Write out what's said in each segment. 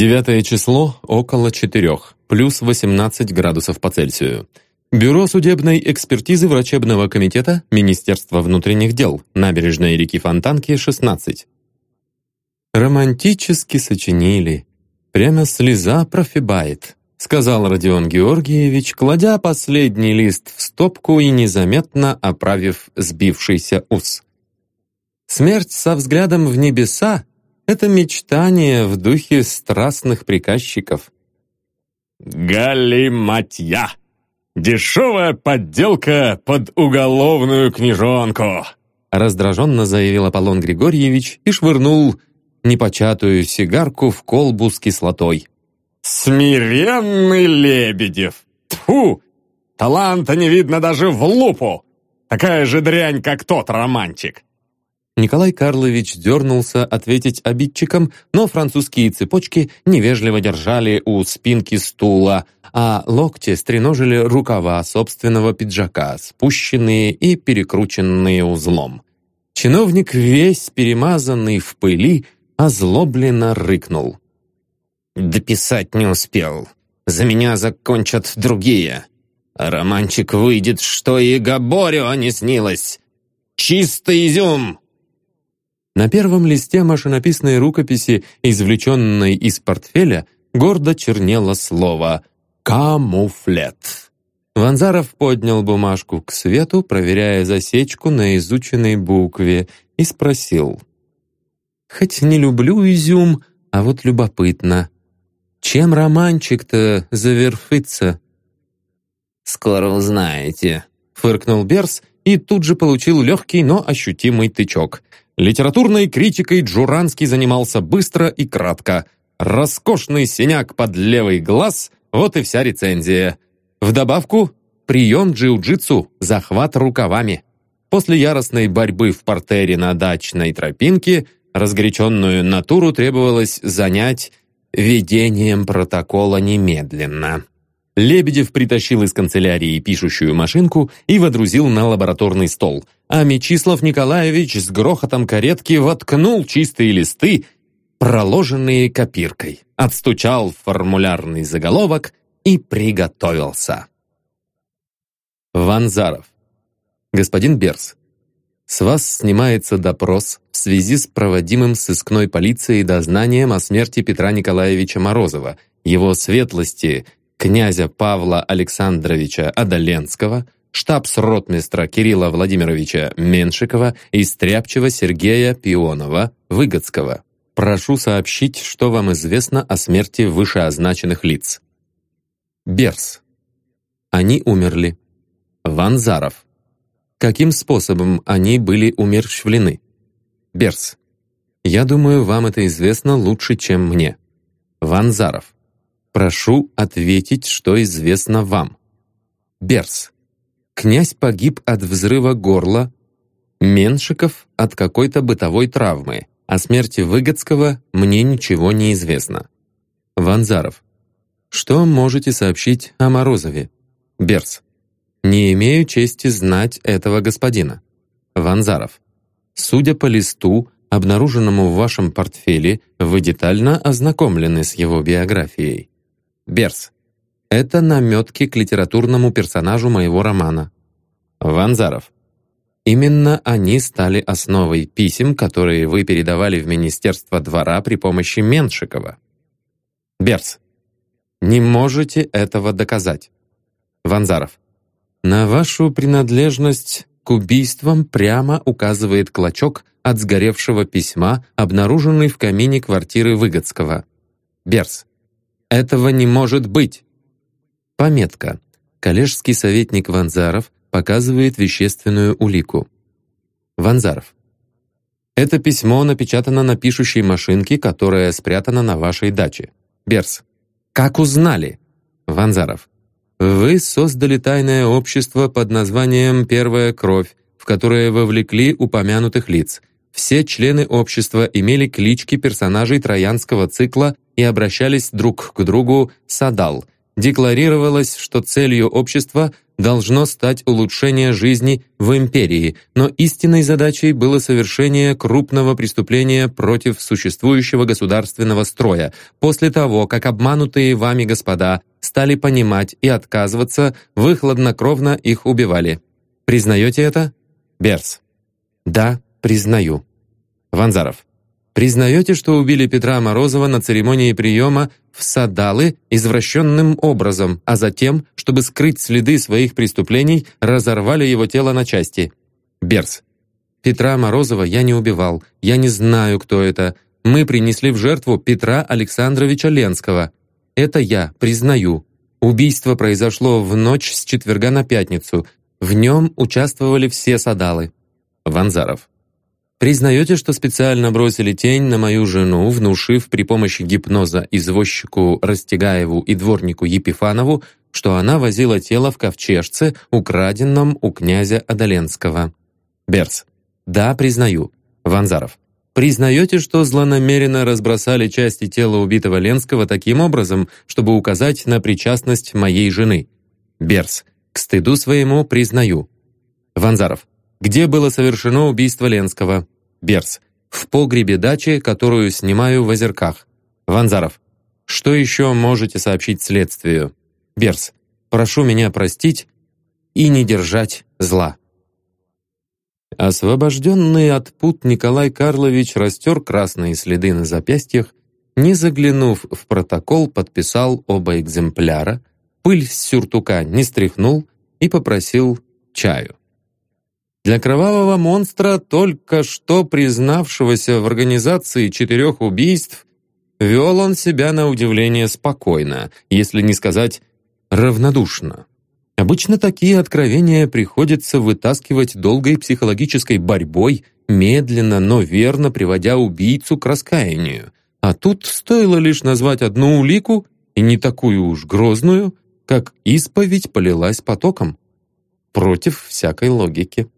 Девятое число около четырех, плюс 18 градусов по Цельсию. Бюро судебной экспертизы врачебного комитета Министерства внутренних дел, набережной реки Фонтанки, 16. «Романтически сочинили. Прямо слеза профибает», сказал Родион Георгиевич, кладя последний лист в стопку и незаметно оправив сбившийся ус. «Смерть со взглядом в небеса — это мечтание в духе страстных приказчиков». «Галиматья!» «Дешевая подделка под уголовную книжонку!» раздраженно заявил Аполлон Григорьевич и швырнул непочатую сигарку в колбу с кислотой. «Смиренный Лебедев! Тьфу! Таланта не видно даже в лупу! Такая же дрянь, как тот романтик!» Николай Карлович дернулся ответить обидчикам, но французские цепочки невежливо держали у спинки стула, а локти стреножили рукава собственного пиджака, спущенные и перекрученные узлом. Чиновник, весь перемазанный в пыли, озлобленно рыкнул. «Дописать не успел. За меня закончат другие. Романчик выйдет, что и Габорю не снилось. Чистый изюм!» На первом листе машинописной рукописи, извлеченной из портфеля, гордо чернело слово «камуфлет». Ванзаров поднял бумажку к свету, проверяя засечку на изученной букве, и спросил. «Хоть не люблю изюм, а вот любопытно. Чем романчик-то завершится?» «Скоро узнаете», — фыркнул Берс и тут же получил легкий, но ощутимый тычок. Литературной критикой Джуранский занимался быстро и кратко. Роскошный синяк под левый глаз — вот и вся рецензия. В добавку — прием джиу-джитсу, захват рукавами. После яростной борьбы в портере на дачной тропинке разгоряченную натуру требовалось занять ведением протокола немедленно. Лебедев притащил из канцелярии пишущую машинку и водрузил на лабораторный стол, а Мечислав Николаевич с грохотом каретки воткнул чистые листы, проложенные копиркой, отстучал формулярный заголовок и приготовился. Ванзаров. Господин Берс, с вас снимается допрос в связи с проводимым сыскной полицией дознанием о смерти Петра Николаевича Морозова, его светлости – князя Павла Александровича Адаленского, штабс-ротмистра Кирилла Владимировича Меншикова и стряпчего Сергея Пионова Выгодского. Прошу сообщить, что вам известно о смерти вышеозначенных лиц. Берс. Они умерли. Ванзаров. Каким способом они были умерщвлены? Берс. Я думаю, вам это известно лучше, чем мне. Ванзаров. Прошу ответить, что известно вам. Берс. Князь погиб от взрыва горла, Меншиков от какой-то бытовой травмы. О смерти Выгодского мне ничего не известно. Ванзаров. Что можете сообщить о Морозове? Берс. Не имею чести знать этого господина. Ванзаров. Судя по листу, обнаруженному в вашем портфеле, вы детально ознакомлены с его биографией. Берс. Это наметки к литературному персонажу моего романа. Ванзаров. Именно они стали основой писем, которые вы передавали в Министерство двора при помощи Меншикова. Берс. Не можете этого доказать. Ванзаров. На вашу принадлежность к убийствам прямо указывает клочок от сгоревшего письма, обнаруженный в камине квартиры Выгодского. Берс. Этого не может быть. Пометка. Коллежский советник Ванзаров показывает вещественную улику. Ванзаров. Это письмо напечатано на пишущей машинке, которая спрятана на вашей даче. Берс. Как узнали? Ванзаров. Вы создали тайное общество под названием «Первая кровь», в которое вовлекли упомянутых лиц. Все члены общества имели клички персонажей троянского цикла и обращались друг к другу «Садал», декларировалось, что целью общества должно стать улучшение жизни в империи, но истинной задачей было совершение крупного преступления против существующего государственного строя, после того, как обманутые вами господа стали понимать и отказываться, вы хладнокровно их убивали. Признаете это? Берс. Да, признаю. Ванзаров. Признаете, что убили Петра Морозова на церемонии приема в Садалы извращенным образом, а затем, чтобы скрыть следы своих преступлений, разорвали его тело на части? Берс. Петра Морозова я не убивал. Я не знаю, кто это. Мы принесли в жертву Петра Александровича Ленского. Это я, признаю. Убийство произошло в ночь с четверга на пятницу. В нем участвовали все Садалы. Ванзаров. Признаете, что специально бросили тень на мою жену, внушив при помощи гипноза извозчику Растегаеву и дворнику Епифанову, что она возила тело в ковчежце, украденном у князя Адаленского? Берс. Да, признаю. Ванзаров. Признаете, что злонамеренно разбросали части тела убитого Ленского таким образом, чтобы указать на причастность моей жены? Берс. К стыду своему признаю. Ванзаров. Где было совершено убийство Ленского? Берс. В погребе дачи, которую снимаю в Озерках. Ванзаров. Что еще можете сообщить следствию? Берс. Прошу меня простить и не держать зла. Освобожденный от пут Николай Карлович растер красные следы на запястьях, не заглянув в протокол, подписал оба экземпляра, пыль с сюртука не стряхнул и попросил чаю. Для кровавого монстра, только что признавшегося в организации четырех убийств, вел он себя на удивление спокойно, если не сказать равнодушно. Обычно такие откровения приходится вытаскивать долгой психологической борьбой, медленно, но верно приводя убийцу к раскаянию. А тут стоило лишь назвать одну улику, и не такую уж грозную, как исповедь полилась потоком. Против всякой логики.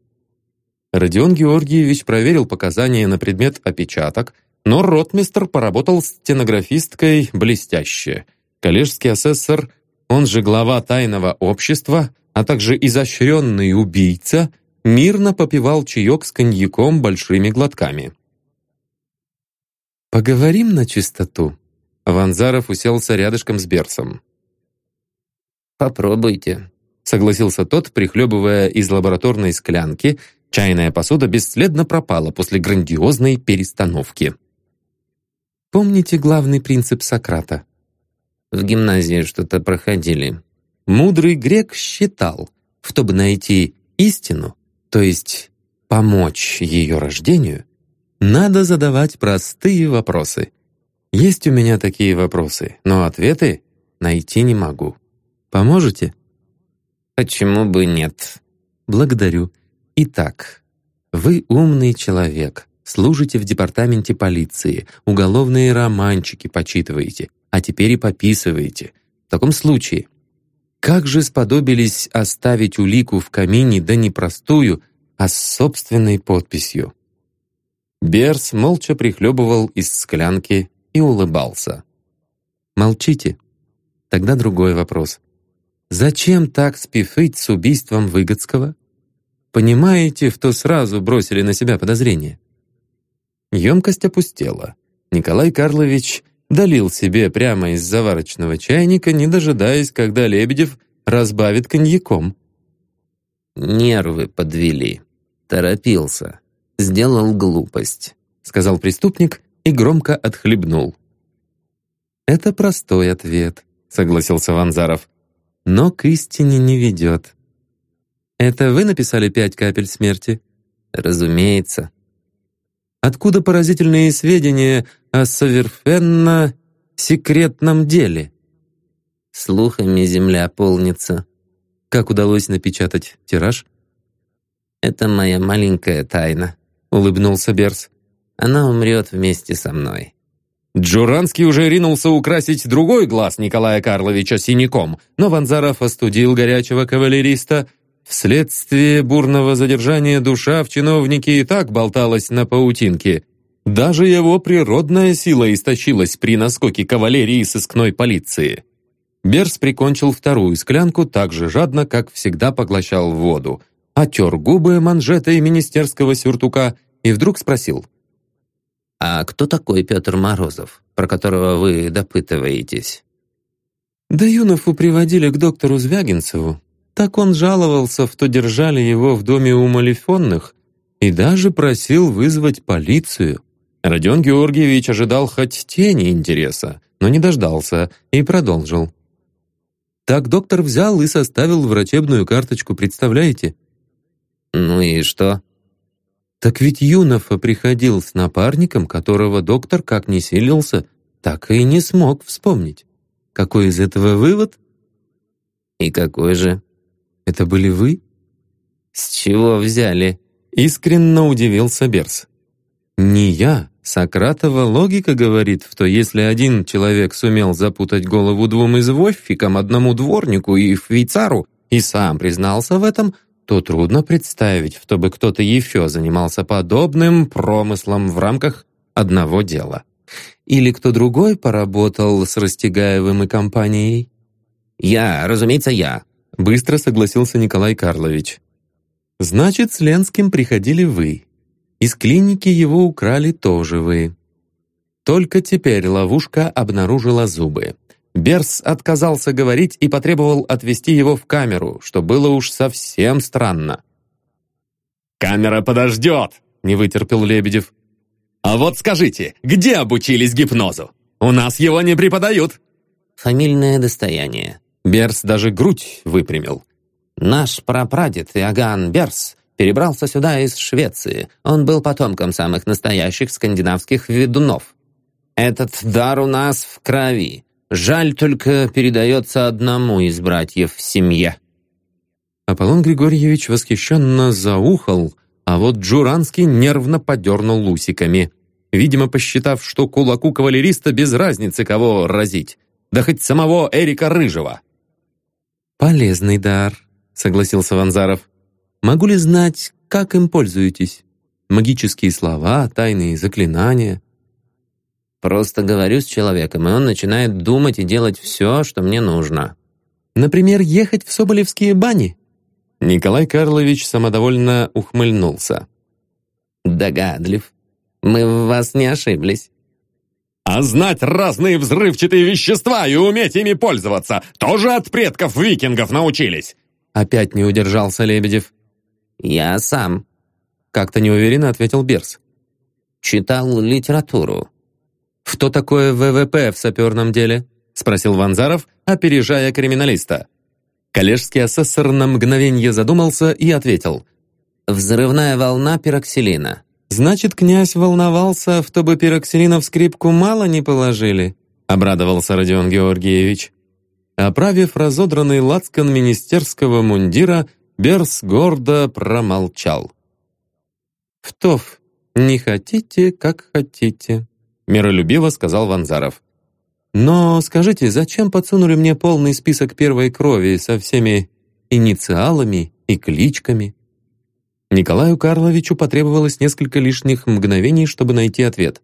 Родион Георгиевич проверил показания на предмет опечаток, но ротмистр поработал стенографисткой блестяще. Коллежский асессор, он же глава тайного общества, а также изощренный убийца, мирно попивал чаек с коньяком большими глотками. «Поговорим на чистоту?» Ванзаров уселся рядышком с Берсом. «Попробуйте», — согласился тот, прихлебывая из лабораторной склянки Чайная посуда бесследно пропала после грандиозной перестановки. Помните главный принцип Сократа? В гимназии что-то проходили. Мудрый грек считал, чтобы найти истину, то есть помочь ее рождению, надо задавать простые вопросы. Есть у меня такие вопросы, но ответы найти не могу. Поможете? Почему бы нет? Благодарю. Итак, вы умный человек, служите в департаменте полиции, уголовные романчики почитываете, а теперь и пописываете. В таком случае, как же сподобились оставить улику в камине, да не простую, а с собственной подписью? Берс молча прихлебывал из склянки и улыбался. «Молчите? Тогда другой вопрос. Зачем так спифыть с убийством Выгодского? Понимаете, в то сразу бросили на себя подозрение. Емкость опустела. Николай Карлович долил себе прямо из заварочного чайника, не дожидаясь, когда Лебедев разбавит коньяком. «Нервы подвели. Торопился. Сделал глупость», — сказал преступник и громко отхлебнул. «Это простой ответ», — согласился Ванзаров. «Но к истине не ведет. Это вы написали «Пять капель смерти»? Разумеется. Откуда поразительные сведения о совершенно секретном деле? Слухами земля полнится. Как удалось напечатать тираж? Это моя маленькая тайна, улыбнулся Берс. Она умрет вместе со мной. Джуранский уже ринулся украсить другой глаз Николая Карловича синяком, но Ванзаров остудил горячего кавалериста — Вследствие бурного задержания душа в чиновнике и так болталась на паутинке. Даже его природная сила истощилась при наскоке кавалерии сыскной полиции. Берс прикончил вторую склянку так же жадно, как всегда поглощал воду, отер губы манжетой министерского сюртука и вдруг спросил. «А кто такой Петр Морозов, про которого вы допытываетесь?» Да Юнову приводили к доктору Звягинцеву. Так он жаловался, что держали его в доме у Малифонных, и даже просил вызвать полицию. Родион Георгиевич ожидал хоть тени интереса, но не дождался и продолжил. Так доктор взял и составил врачебную карточку, представляете? «Ну и что?» Так ведь Юнофа приходил с напарником, которого доктор как не силился, так и не смог вспомнить. Какой из этого вывод? И какой же? Это были вы? С чего взяли? Искренне удивился Берс. Не я. Сократова логика говорит, что если один человек сумел запутать голову двум извозчикам, одному дворнику и швейцару, и сам признался в этом, то трудно представить, чтобы кто-то еще занимался подобным промыслом в рамках одного дела. Или кто другой поработал с Растегаевым и компанией? «Я, разумеется, я», — быстро согласился Николай Карлович. «Значит, с Ленским приходили вы. Из клиники его украли тоже вы». Только теперь ловушка обнаружила зубы. Берс отказался говорить и потребовал отвести его в камеру, что было уж совсем странно. «Камера подождет!» — не вытерпел Лебедев. А вот скажите, где обучились гипнозу? У нас его не преподают. Фамильное достояние. Берс даже грудь выпрямил. Наш прапрадед Иоганн Берс перебрался сюда из Швеции. Он был потомком самых настоящих скандинавских ведунов. Этот дар у нас в крови. Жаль только передается одному из братьев в семье. Аполлон Григорьевич восхищенно заухал, а вот Джуранский нервно подернул усиками, видимо, посчитав, что кулаку кавалериста без разницы, кого разить, да хоть самого Эрика Рыжего. «Полезный дар», — согласился Ванзаров. «Могу ли знать, как им пользуетесь? Магические слова, тайные заклинания?» «Просто говорю с человеком, и он начинает думать и делать все, что мне нужно». «Например, ехать в Соболевские бани?» Николай Карлович самодовольно ухмыльнулся. «Догадлив. Мы в вас не ошиблись». «А знать разные взрывчатые вещества и уметь ими пользоваться тоже от предков викингов научились!» Опять не удержался Лебедев. «Я сам», — как-то неуверенно ответил Берс. «Читал литературу». «Что такое ВВП в саперном деле?» — спросил Ванзаров, опережая криминалиста. Коллежский асессор на мгновение задумался и ответил. «Взрывная волна пироксилина». «Значит, князь волновался, чтобы пироксилина в скрипку мало не положили?» обрадовался Родион Георгиевич. Оправив разодранный лацкан министерского мундира, Берс гордо промолчал. «Втов, не хотите, как хотите», — миролюбиво сказал Ванзаров. Но скажите, зачем подсунули мне полный список первой крови со всеми инициалами и кличками? Николаю Карловичу потребовалось несколько лишних мгновений, чтобы найти ответ.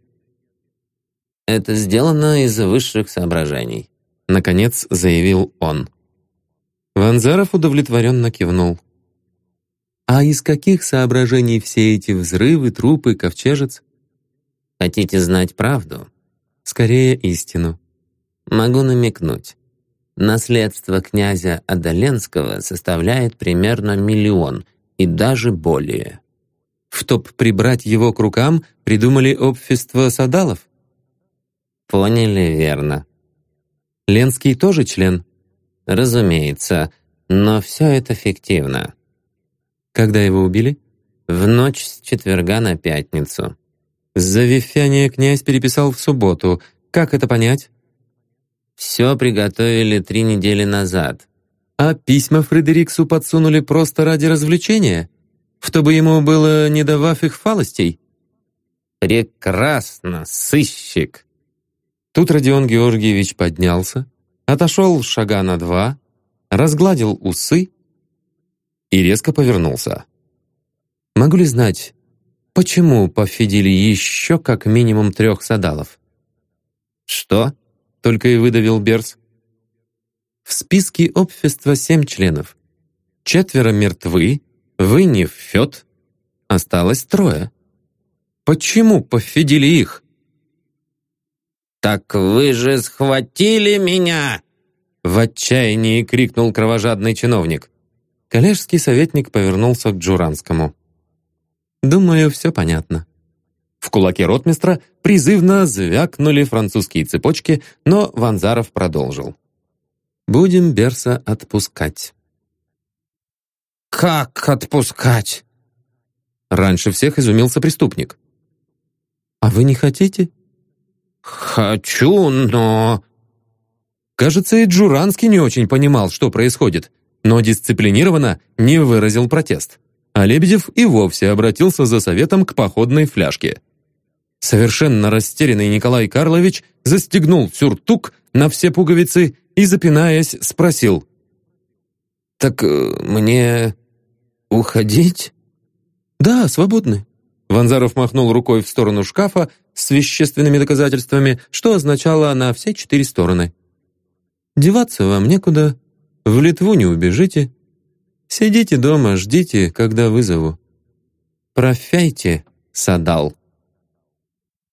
«Это сделано из высших соображений», — наконец заявил он. Ванзаров удовлетворенно кивнул. «А из каких соображений все эти взрывы, трупы, ковчежец?» «Хотите знать правду?» «Скорее истину», Могу намекнуть. Наследство князя Адаленского составляет примерно миллион и даже более. Чтоб прибрать его к рукам, придумали общество садалов? Поняли верно. Ленский тоже член? Разумеется, но все это фиктивно. Когда его убили? В ночь с четверга на пятницу. Завифяние князь переписал в субботу. Как это понять? Все приготовили три недели назад. А письма Фредериксу подсунули просто ради развлечения? Чтобы ему было не до их фалостей? Прекрасно, сыщик. Тут Родион Георгиевич поднялся, отошел шага на два, разгладил усы и резко повернулся. Могу ли знать, почему пофидили еще как минимум трех садалов? Что? только и выдавил Берс. В списке общества семь членов. Четверо мертвы, вы не в фет. Осталось трое. Почему поведили их? «Так вы же схватили меня!» В отчаянии крикнул кровожадный чиновник. Коллежский советник повернулся к Джуранскому. «Думаю, все понятно». В кулаке ротмистра призывно звякнули французские цепочки, но Ванзаров продолжил. «Будем Берса отпускать». «Как отпускать?» Раньше всех изумился преступник. «А вы не хотите?» «Хочу, но...» Кажется, и Джуранский не очень понимал, что происходит, но дисциплинированно не выразил протест. А Лебедев и вовсе обратился за советом к походной фляжке. Совершенно растерянный Николай Карлович застегнул сюртук на все пуговицы и, запинаясь, спросил. «Так э, мне уходить?» «Да, свободны». Ванзаров махнул рукой в сторону шкафа с вещественными доказательствами, что означало на все четыре стороны. «Деваться вам некуда, в Литву не убежите. Сидите дома, ждите, когда вызову. Профяйте, садал».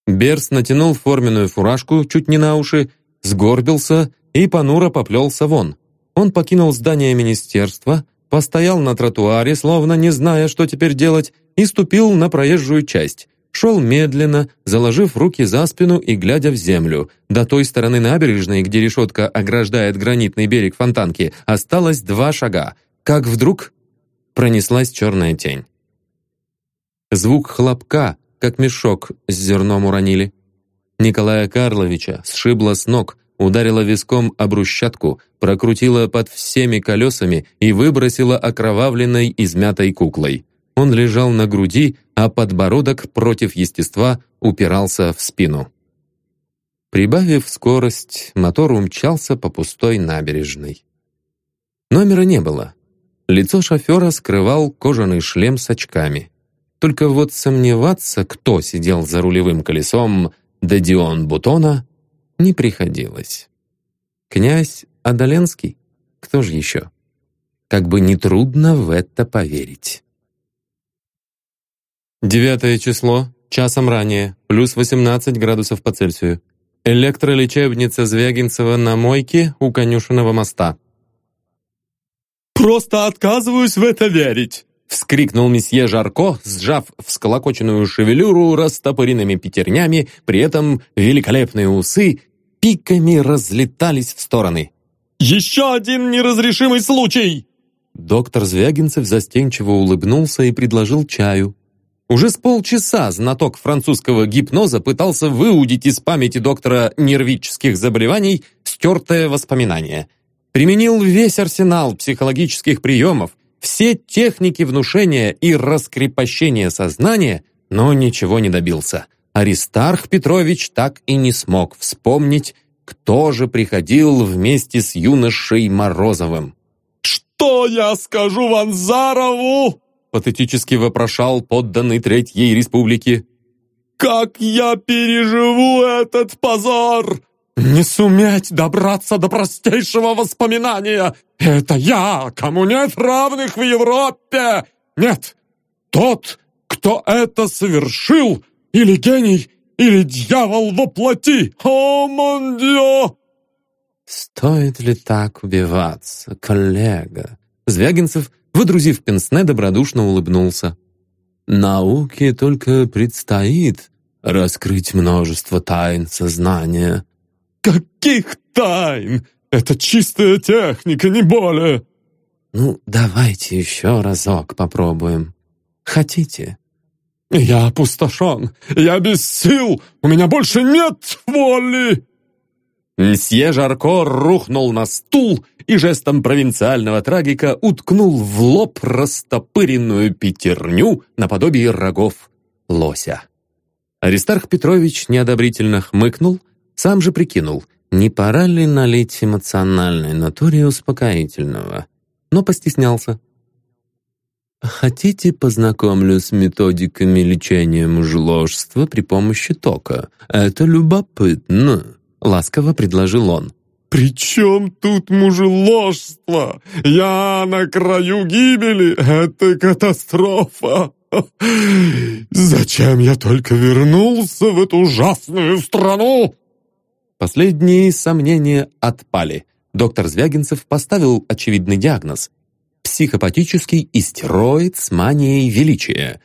Берс натянул форменную фуражку чуть не на уши, сгорбился и понуро поплелся вон. Он покинул здание министерства, постоял на тротуаре, словно не зная, что теперь делать, и ступил на проезжую часть. Шел медленно, заложив руки за спину и глядя в землю. До той стороны набережной, где решетка ограждает гранитный берег фонтанки, осталось два шага. Как вдруг пронеслась черная тень. Звук хлопка, как мешок с зерном уронили. Николая Карловича сшибло с ног, ударила виском об брусчатку, прокрутила под всеми колесами и выбросила окровавленной измятой куклой. Он лежал на груди, а подбородок против естества упирался в спину. Прибавив скорость, мотор умчался по пустой набережной. Номера не было. Лицо шофера скрывал кожаный шлем с очками. Только вот сомневаться, кто сидел за рулевым колесом Дадион Бутона, не приходилось. Князь Адаленский? Кто же еще? Как бы нетрудно в это поверить. Девятое число, часом ранее, плюс 18 градусов по Цельсию. Электролечебница Звягинцева на мойке у конюшенного моста. «Просто отказываюсь в это верить!» Вскрикнул месье Жарко, сжав всколокоченную шевелюру растопыренными пятернями, при этом великолепные усы пиками разлетались в стороны. «Еще один неразрешимый случай!» Доктор Звягинцев застенчиво улыбнулся и предложил чаю. Уже с полчаса знаток французского гипноза пытался выудить из памяти доктора нервических заболеваний стертое воспоминание. Применил весь арсенал психологических приемов, все техники внушения и раскрепощения сознания, но ничего не добился. Аристарх Петрович так и не смог вспомнить, кто же приходил вместе с юношей Морозовым. «Что я скажу Ванзарову?» патетически вопрошал подданный Третьей Республики. «Как я переживу этот позор! Не суметь добраться до простейшего воспоминания! Это я, кому нет равных в Европе! Нет, тот, кто это совершил, или гений, или дьявол воплоти! О, мон «Стоит ли так убиваться, коллега?» Звягинцев Выдрузив пенсне, добродушно улыбнулся. «Науке только предстоит раскрыть множество тайн сознания». «Каких тайн? Это чистая техника, не более!» «Ну, давайте еще разок попробуем. Хотите?» «Я опустошен! Я без сил! У меня больше нет воли!» Мсье Жарко рухнул на стул и жестом провинциального трагика уткнул в лоб растопыренную пятерню наподобие рогов лося. Аристарх Петрович неодобрительно хмыкнул, сам же прикинул, не пора ли налить эмоциональной натуре успокоительного, но постеснялся. «Хотите, познакомлю с методиками лечения мужеложства при помощи тока? Это любопытно», — ласково предложил он. «При чем тут мужеложство? Я на краю гибели! Это катастрофа! Зачем я только вернулся в эту ужасную страну?» Последние сомнения отпали. Доктор Звягинцев поставил очевидный диагноз. Психопатический истероид с манией величия.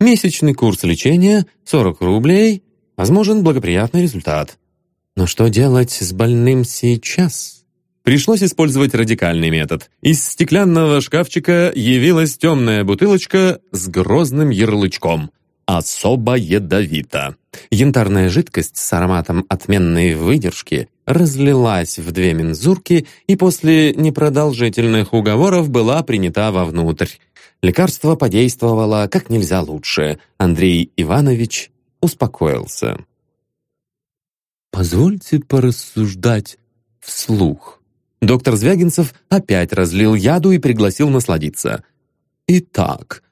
Месячный курс лечения – 40 рублей. Возможен благоприятный результат. Но что делать с больным сейчас? Пришлось использовать радикальный метод. Из стеклянного шкафчика явилась темная бутылочка с грозным ярлычком. Особо ядовито. Янтарная жидкость с ароматом отменной выдержки разлилась в две мензурки и после непродолжительных уговоров была принята вовнутрь. Лекарство подействовало как нельзя лучше. Андрей Иванович успокоился. «Позвольте порассуждать вслух». Доктор Звягинцев опять разлил яду и пригласил насладиться. «Итак,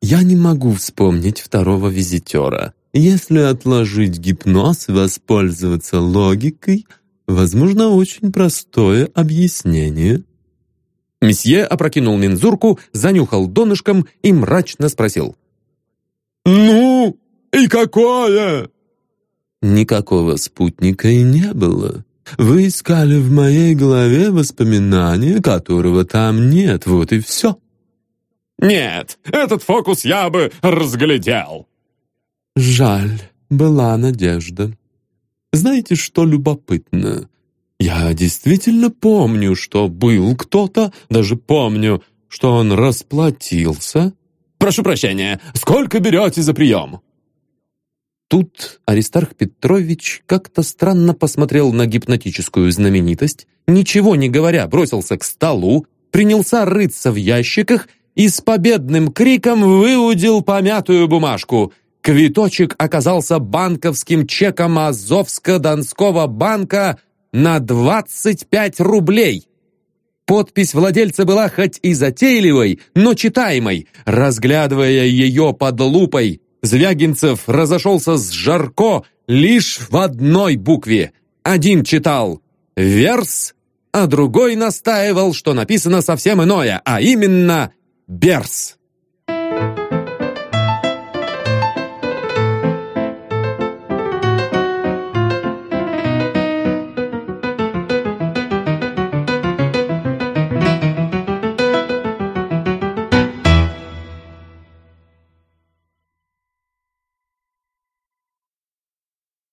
я не могу вспомнить второго визитера. Если отложить гипноз и воспользоваться логикой, возможно, очень простое объяснение». Месье опрокинул мензурку, занюхал донышком и мрачно спросил. «Ну, и какое?» Никакого спутника и не было. Вы искали в моей голове воспоминания, которого там нет, вот и все. «Нет, этот фокус я бы разглядел!» Жаль, была надежда. Знаете, что любопытно? Я действительно помню, что был кто-то, даже помню, что он расплатился. «Прошу прощения, сколько берете за прием?» Тут Аристарх Петрович как-то странно посмотрел на гипнотическую знаменитость, ничего не говоря, бросился к столу, принялся рыться в ящиках и с победным криком выудил помятую бумажку. Квиточек оказался банковским чеком Азовско-Донского банка на 25 рублей. Подпись владельца была хоть и затейливой, но читаемой. Разглядывая ее под лупой, Звягинцев разошелся с Жарко лишь в одной букве. Один читал «Верс», а другой настаивал, что написано совсем иное, а именно «Берс».